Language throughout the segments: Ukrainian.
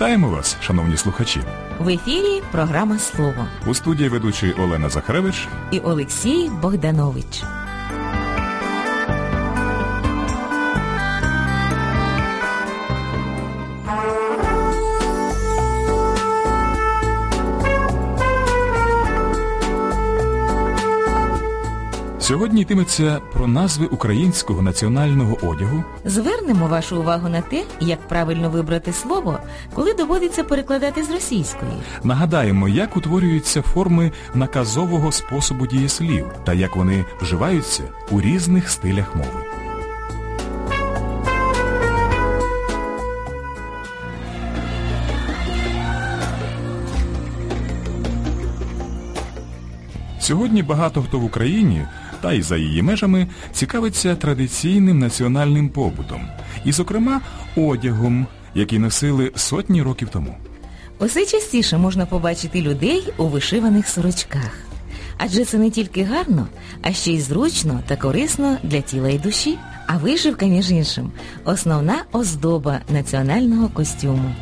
Вітаємо вас, шановні слухачі. В ефірі програма Слово У студії ведучий Олена Захаревич. і Олексій Богданович. Сьогодні йтиметься про назви українського національного одягу, Звернемо вашу увагу на те, як правильно вибрати слово, коли доводиться перекладати з російської. нагадаємо, як утворюються форми наказового способу дієслів та як вони вживаються у різних стилях мови. Сьогодні багато хто в Україні та й за її межами цікавиться традиційним національним побутом, і, зокрема, одягом, який носили сотні років тому. Усе частіше можна побачити людей у вишиваних сорочках. Адже це не тільки гарно, а ще й зручно та корисно для тіла і душі. А вишивка, між іншим, основна оздоба національного костюму.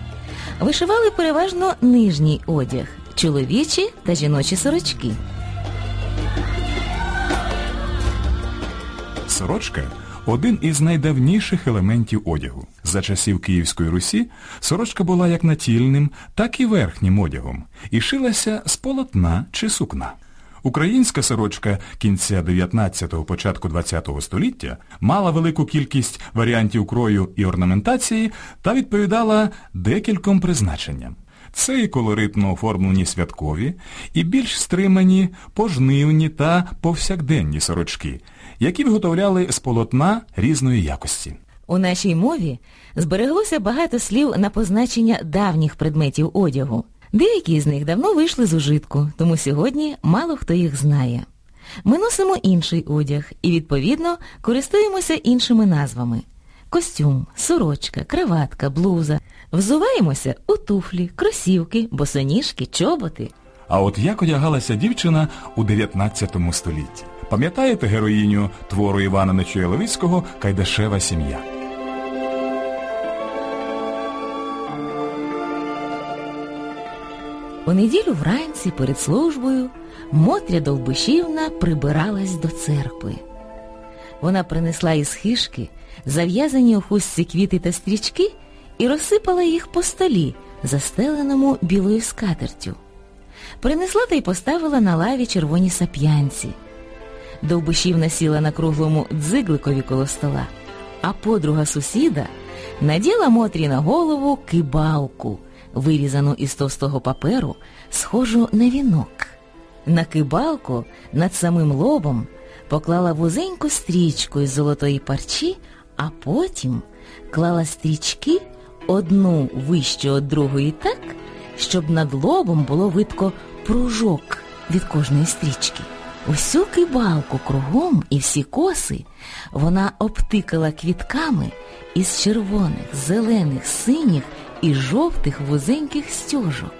Вишивали переважно нижній одяг, чоловічі та жіночі сорочки. Сорочка один із найдавніших елементів одягу. За часів Київської Русі сорочка була як натільним, так і верхнім одягом і шилася з полотна чи сукна. Українська сорочка кінця 19-го, початку 20-го століття мала велику кількість варіантів крою і орнаментації та відповідала декільком призначенням. Це і колоритно оформлені святкові, і більш стримані пожнивні та повсякденні сорочки, які виготовляли з полотна різної якості. У нашій мові збереглося багато слів на позначення давніх предметів одягу. Деякі з них давно вийшли з ужитку, тому сьогодні мало хто їх знає. Ми носимо інший одяг і, відповідно, користуємося іншими назвами. Костюм, сорочка, краватка, блуза. Взуваємося у туфлі, кросівки, босоніжки, чоботи. А от як одягалася дівчина у 19 столітті? Пам'ятаєте героїню твору Івана Нечуя Левицького «Кайдашева сім'я»? У неділю вранці перед службою Мотря Довбишівна прибиралась до церкви. Вона принесла із хишки зав'язані у хустці квіти та стрічки і розсипала їх по столі, застеленому білою скатертю. Принесла та й поставила на лаві червоні сап'янці. Довбишівна сіла на круглому дзигликові коло стола, а подруга сусіда наділа Мотрі на голову кибалку, вирізану із товстого паперу, схожу на вінок. На кибалку над самим лобом поклала вузеньку стрічку із золотої парчі, а потім клала стрічки одну вище від другої так, щоб над лобом було видко пружок від кожної стрічки. Усю кибалку кругом і всі коси вона обтикала квітками із червоних, зелених, синіх і жовтих вузеньких стюжок.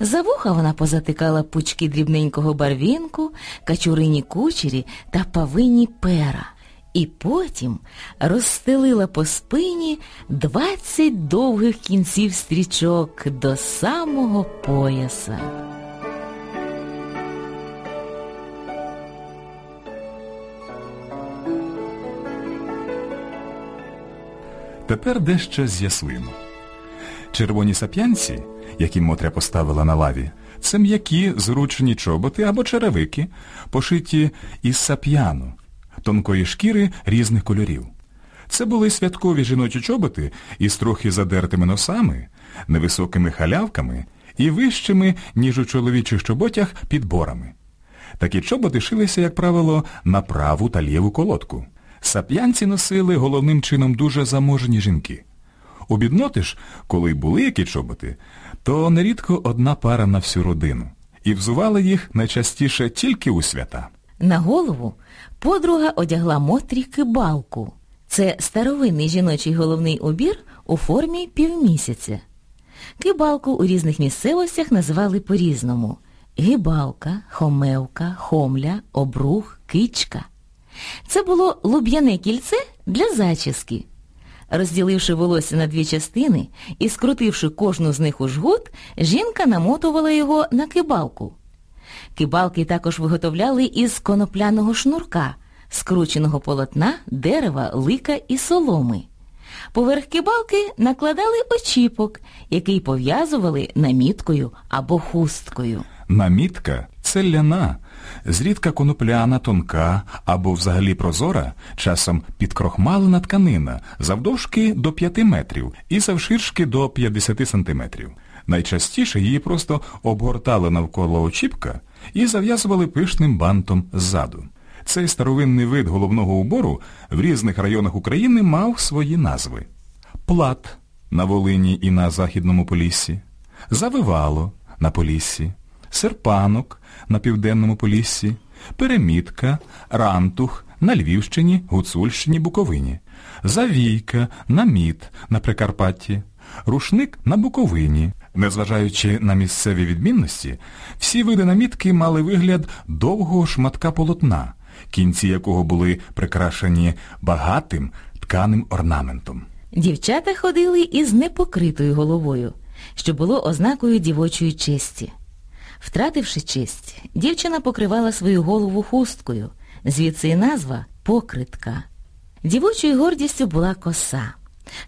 За вуха вона позатикала пучки дрібненького барвінку, качурині кучері та павині пера. І потім розстелила по спині двадцять довгих кінців стрічок до самого пояса. Тепер дещо з'ясуємо. Червоні сап'янці, які Мотря поставила на лаві, це м'які зручні чоботи або черевики, пошиті із сап'яну, тонкої шкіри різних кольорів. Це були святкові жіночі чоботи із трохи задертими носами, невисокими халявками і вищими, ніж у чоловічих чоботях, підборами. Такі чоботи шилися, як правило, на праву та ліву колодку. Сап'янці носили головним чином дуже заможені жінки. У бідноти ж, коли були які чоботи, то нерідко одна пара на всю родину. І взували їх найчастіше тільки у свята. На голову подруга одягла Мотрі кибалку. Це старовинний жіночий головний убір у формі півмісяця. Кибалку у різних місцевостях називали по-різному гибалка, хомевка, хомля, обрух, кичка. Це було луб'яне кільце для зачіски. Розділивши волосся на дві частини і скрутивши кожну з них у жгут, жінка намотувала його на кибалку. Кибалки також виготовляли із конопляного шнурка, скрученого полотна, дерева, лика і соломи. Поверх кибалки накладали очіпок, який пов'язували наміткою або хусткою. Намітка це ляна, зрідка конопляна, тонка або взагалі прозора, часом підкрохмалена тканина, завдовжки до 5 метрів і завширшки до 50 сантиметрів. Найчастіше її просто обгортали навколо очіпка і зав'язували пишним бантом ззаду. Цей старовинний вид головного убору в різних районах України мав свої назви. Плат на Волині і на Західному Поліссі, Завивало на Поліссі, Серпанок на Південному Поліссі, Перемітка, Рантух на Львівщині, Гуцульщині, Буковині, Завійка, Наміт на Прикарпатті, Рушник на Буковині. Незважаючи на місцеві відмінності, всі види намітки мали вигляд довгого шматка полотна, кінці якого були прикрашені багатим тканим орнаментом. Дівчата ходили із непокритою головою, що було ознакою дівочої честі. Втративши честь, дівчина покривала свою голову хусткою, звідси і назва покритка. Дівочою гордістю була коса.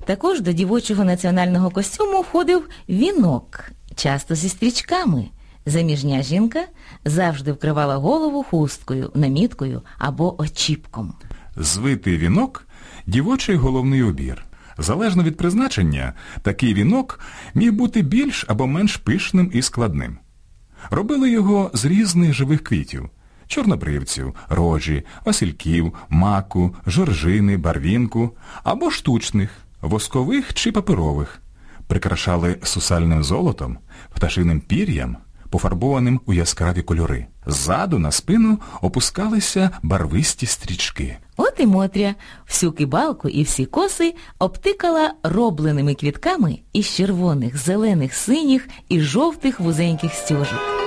Також до дівочого національного костюму входив вінок, часто зі стрічками. Заміжня жінка завжди вкривала голову хусткою, наміткою або очіпком. Звитий вінок дівочий головний убір. Залежно від призначення, такий вінок міг бути більш або менш пишним і складним. Робили його з різних живих квітів чорнобривців, рожі, васильків, маку, жоржини, барвінку або штучних, воскових чи паперових. Прикрашали сусальним золотом, пташиним пір'ям, пофарбованим у яскраві кольори. Ззаду на спину опускалися барвисті стрічки. От і Мотря всю кибалку і всі коси обтикала робленими квітками із червоних, зелених, синіх і жовтих вузеньких стюжок.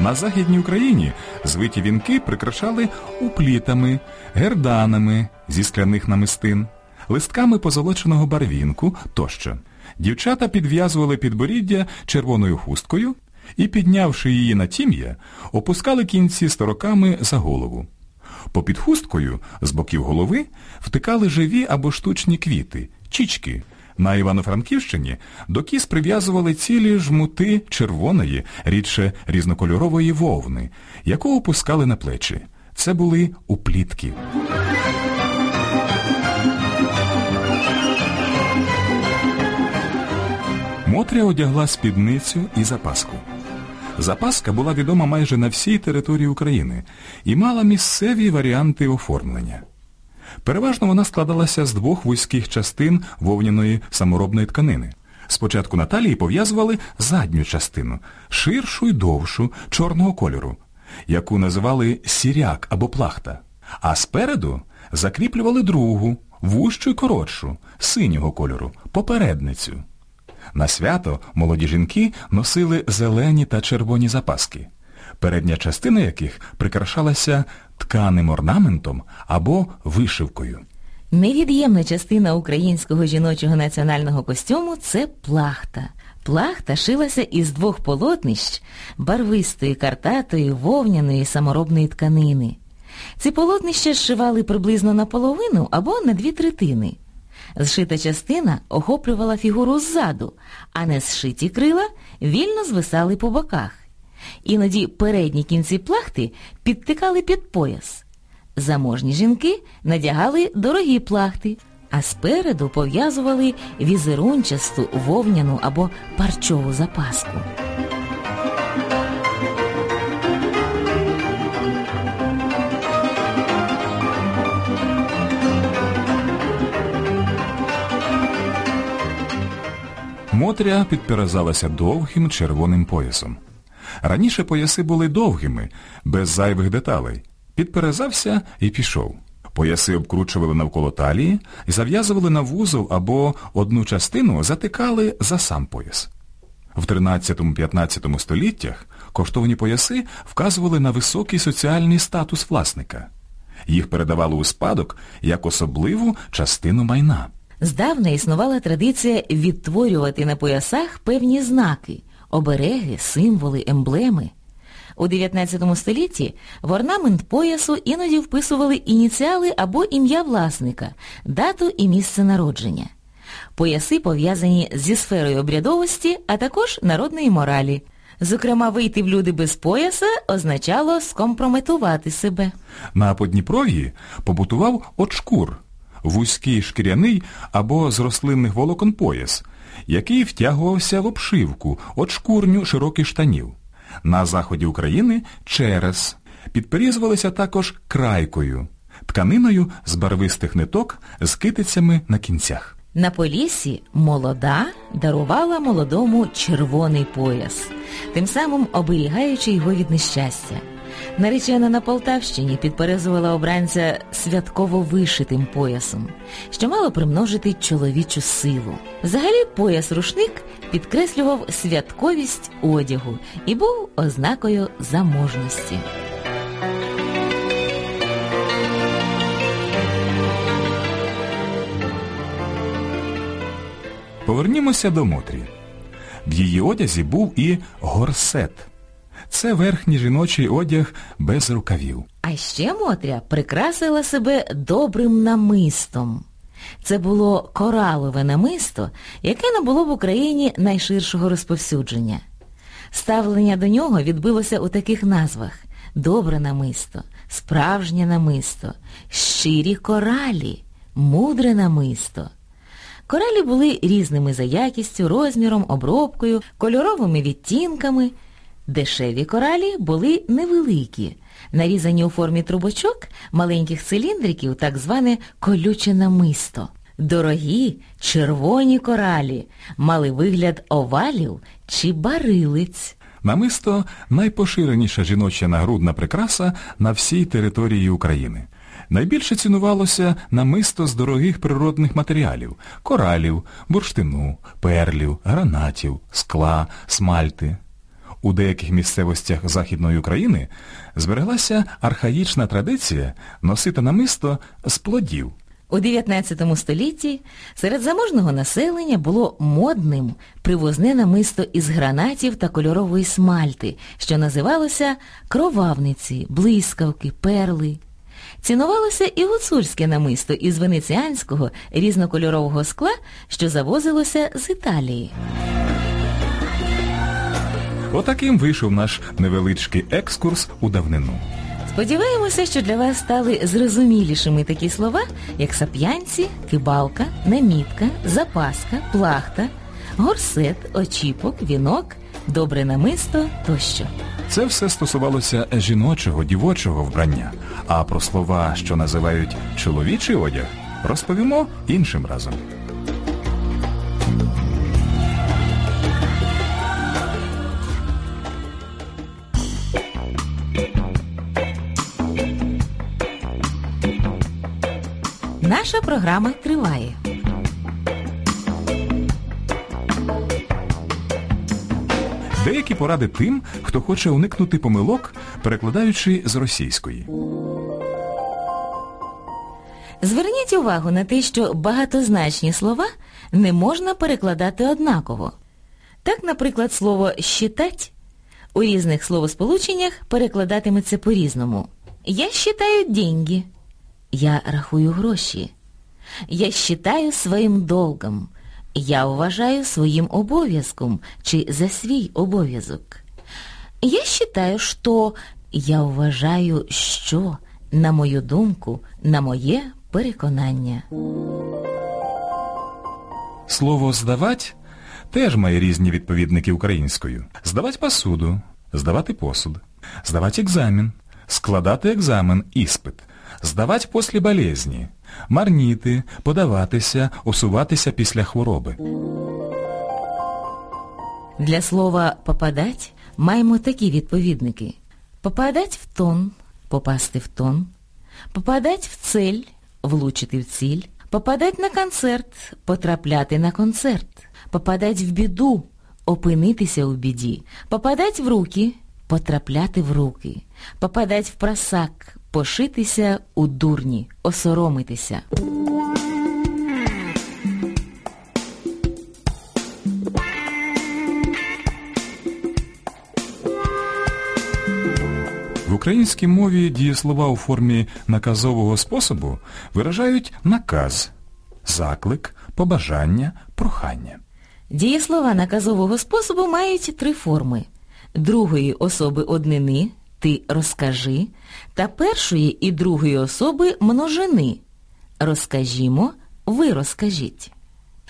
На Західній Україні звиті вінки прикрашали уплітами, герданами зі скляних намистин, листками позолоченого барвінку тощо. Дівчата підв'язували підборіддя червоною хусткою і, піднявши її на тім'я, опускали кінці стороками за голову. Попід хусткою з боків голови втикали живі або штучні квіти, чічки. На Івано-Франківщині до кіз прив'язували цілі жмути червоної, рідше різнокольорової вовни, яку опускали на плечі. Це були уплітки. Мотря одягла спідницю і запаску. Запаска була відома майже на всій території України і мала місцеві варіанти оформлення. Переважно вона складалася з двох вузьких частин вовняної саморобної тканини. Спочатку на талії пов'язували задню частину, ширшу й довшу, чорного кольору, яку називали сіряк або плахта, а спереду закріплювали другу, вущу й коротшу, синього кольору, попередницю. На свято молоді жінки носили зелені та червоні запаски, передня частина яких прикрашалася тканим орнаментом або вишивкою. Невід'ємна частина українського жіночого національного костюму це плахта. Плахта шилася із двох полотнищ барвистої, картатої, вовняної саморобної тканини. Ці полотнища зшивали приблизно наполовину або на дві третини. Зшита частина охоплювала фігуру ззаду, а не зшиті крила вільно звисали по боках. Іноді передні кінці плахти підтикали під пояс. Заможні жінки надягали дорогі плахти, а спереду пов'язували візерунчасту, вовняну або парчову запаску. Мотря підперезалася довгим червоним поясом. Раніше пояси були довгими, без зайвих деталей. Підперезався і пішов. Пояси обкручували навколо талії зав'язували на вузол або одну частину затикали за сам пояс. В 13-15 століттях Коштовні пояси вказували на високий соціальний статус власника. Їх передавали у спадок як особливу частину майна. Здавна існувала традиція відтворювати на поясах певні знаки, обереги, символи, емблеми. У 19 столітті в орнамент поясу іноді вписували ініціали або ім'я власника, дату і місце народження. Пояси пов'язані зі сферою обрядовості, а також народної моралі. Зокрема, вийти в люди без пояса означало скомпрометувати себе. На Подніпров'ї побутував очкур – вузький шкіряний або з рослинних волокон пояс, який втягувався в обшивку, очкурню широких штанів. На заході України – через. Підперізувалися також крайкою, тканиною з барвистих ниток з китицями на кінцях. На Поліссі молода дарувала молодому червоний пояс, тим самим оберігаючи його від нещастя. Наречена на Полтавщині підперезувала обранця святково вишитим поясом, що мало примножити чоловічу силу. Взагалі пояс-рушник підкреслював святковість одягу і був ознакою заможності. Повернімося до Мотрі. В її одязі був і горсет. Це верхній жіночий одяг без рукавів. А ще Мотря прикрасила себе добрим намистом. Це було коралове намисто, яке не було в Україні найширшого розповсюдження. Ставлення до нього відбилося у таких назвах добре намисто, справжнє намисто, щирі коралі, мудре намисто. Коралі були різними за якістю, розміром, обробкою, кольоровими відтінками. Дешеві коралі були невеликі, нарізані у формі трубочок маленьких циліндриків, так зване колюче намисто. Дорогі червоні коралі мали вигляд овалів чи барилиць. Намисто найпоширеніша жіноча нагрудна прикраса на всій території України. Найбільше цінувалося намисто з дорогих природних матеріалів коралів, бурштину, перлів, гранатів, скла, смальти. У деяких місцевостях Західної України збереглася архаїчна традиція носити намисто з плодів. У 19 столітті серед заможного населення було модним привозне намисто із гранатів та кольорової смальти, що називалося кровавниці, блискавки, перли. Цінувалося і гуцульське намисто із венеціанського різнокольорового скла, що завозилося з Італії. Отаким вийшов наш невеличкий екскурс у давнину. Сподіваємося, що для вас стали зрозумілішими такі слова, як сап'янці, кибалка, намітка, запаска, плахта, горсет, очіпок, вінок, добре намисто тощо. Це все стосувалося жіночого, дівочого вбрання, а про слова, що називають чоловічий одяг, розповімо іншим разом. Наша програма триває. Деякі поради тим, хто хоче уникнути помилок, перекладаючи з російської. Зверніть увагу на те, що багатозначні слова не можна перекладати однаково. Так, наприклад, слово «щитать» у різних словосполученнях перекладатиметься по-різному. Я считаю деньги. Я рахую гроші. Я считаю своїм долгом. Я вважаю своїм обов'язком чи за свій обов'язок. Я считаю, що я вважаю, що, на мою думку, на моє переконання. Слово здавать теж має різні відповідники українською. Здавать посуду, здавати посуд, здавати екзамен, складати екзамен, іспит, здавати після болезні, марніти, подаватися, усуватися після хвороби. Для слова попадать маємо такі відповідники. Попадать в тон, попасти в тон, попадать в цель, влучити в ціль, попадать на концерт, потрапляти на концерт, попадать в біду, опинитися у біді, попадать в руки, потрапляти в руки, попадать в просак, пошитися у дурні, осоромитися. В українській мові дієслова у формі наказового способу виражають наказ, заклик, побажання, прохання. Дієслова наказового способу мають три форми. Другої особи однини ти розкажи та першої і другої особи множини. Розкажімо, ви розкажіть.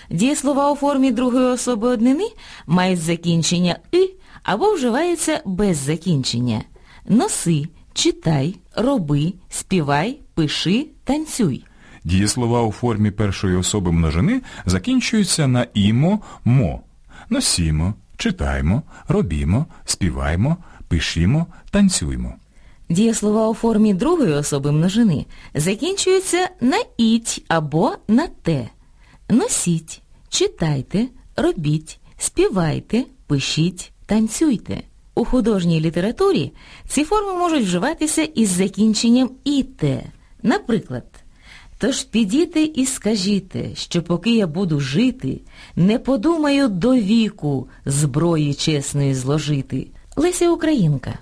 Дієслова у формі другої особи однини мають закінчення «и» або вживаються без закінчення. Носи, читай, роби, співай, пиши, танцюй. Дієслова у формі першої особи множини закінчуються на імо, мо. Носімо, читаймо, робімо, співаймо, пишімо, танцюймо. Дієслова у формі другої особи множини закінчуються на іть або на те. Носіть, читайте, робіть, співайте, пишіть, танцюйте. У художній літературі ці форми можуть вживатися із закінченням іте. Наприклад, Тож підіте і скажіте, що поки я буду жити, не подумаю до віку зброї чесної зложити. Леся Українка.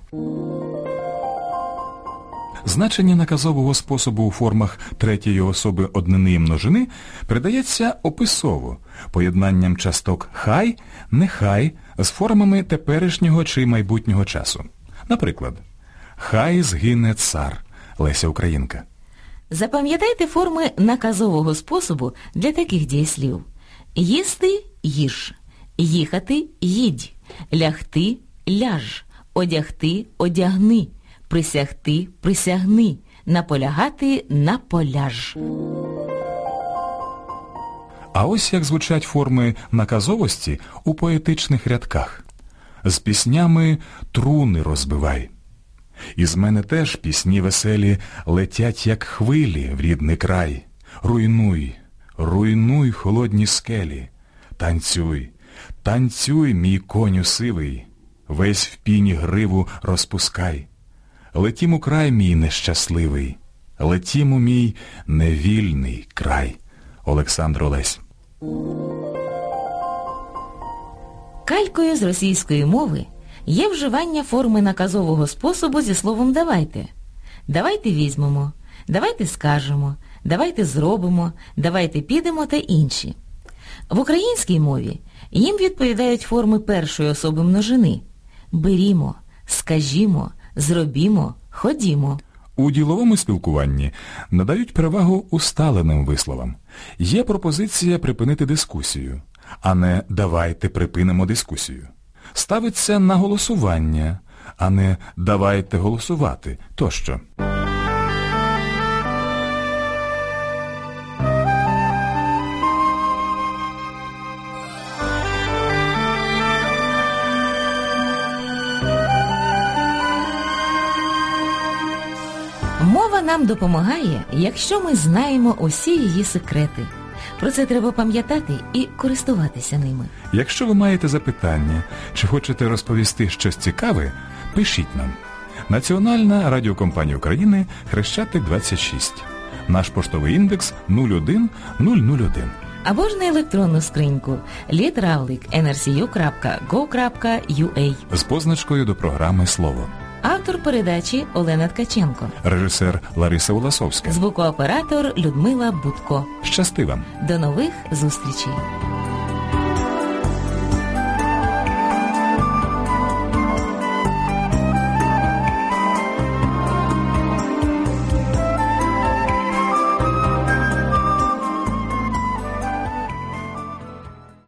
Значення наказового способу у формах третьої особи однини і множини передається описово, поєднанням часток хай, нехай з формами теперішнього чи майбутнього часу. Наприклад, Хай згине цар Леся Українка. Запам'ятайте форми наказового способу для таких дієслів. Їсти їж, їхати їдь, лягти ляж, одягти одягни, присягти присягни, наполягати наполяж. А ось як звучать форми наказовості у поетичних рядках. З піснями труни розбивай. Із мене теж пісні веселі летять, як хвилі в рідний край. Руйнуй, руйнуй холодні скелі. Танцюй, танцюй, мій коню сивий, весь в піні гриву розпускай. Летім у край мій нещасливий, летім у мій невільний край. Олександр Олесь. Калькою з російської мови є вживання форми наказового способу зі словом давайте. Давайте візьмемо, давайте скажемо, давайте зробимо, давайте підемо та інші. В українській мові їм відповідають форми першої особи множини. Берімо, скажімо, зробімо, ходімо. У діловому спілкуванні надають перевагу усталеним висловам. Є пропозиція припинити дискусію, а не давайте припинимо дискусію. Ставиться на голосування, а не давайте голосувати тощо. Допомагає, якщо ми знаємо усі її секрети. Про це треба пам'ятати і користуватися ними. Якщо ви маєте запитання чи хочете розповісти щось цікаве, пишіть нам. Національна радіокомпанія України Хрещатик 26. Наш поштовий індекс 01001. Або ж на електронну скриньку літравлик nrcu.go.ua з позначкою до програми Слово. Автор передачі Олена Ткаченко. Режисер Лариса Уласовська. Звукооператор Людмила Будко. Щасти вам! До нових зустрічей!